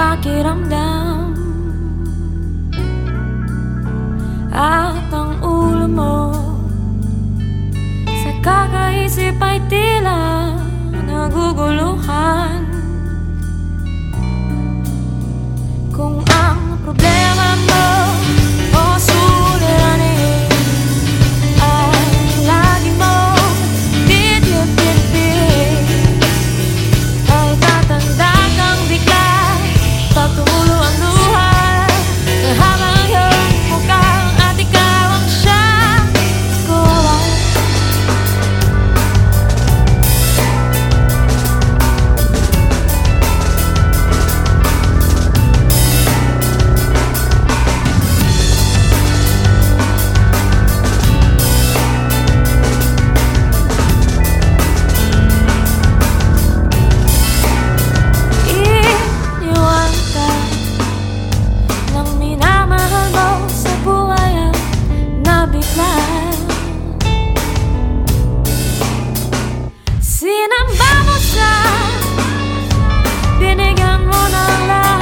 pakiramdam. At ang ulo mo Sa kakaisip ay tila naguguluhan. vamos a denegarnos a la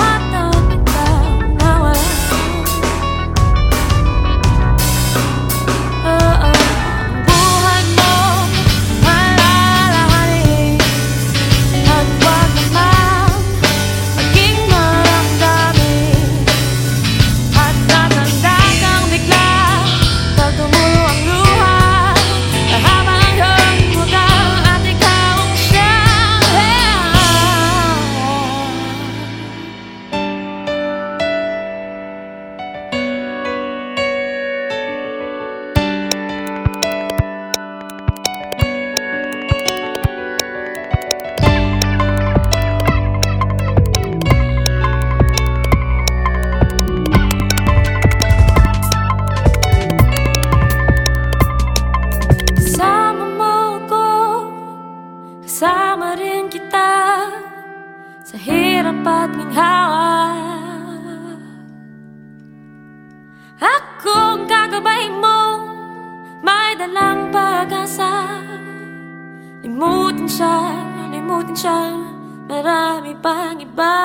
dapat minghawa Akong gagabay mo May dalang pag-asa. Limutin siya, limutin siya Marami pang iba.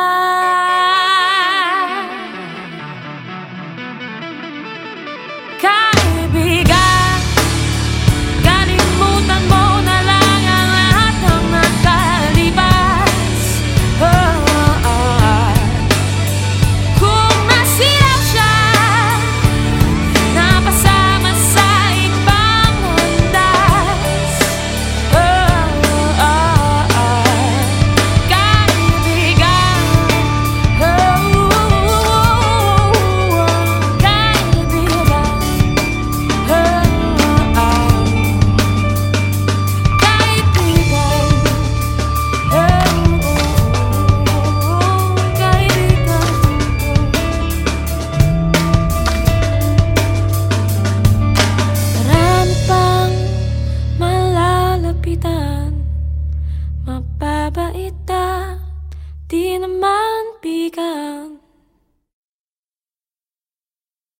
mabait na Di naman bigang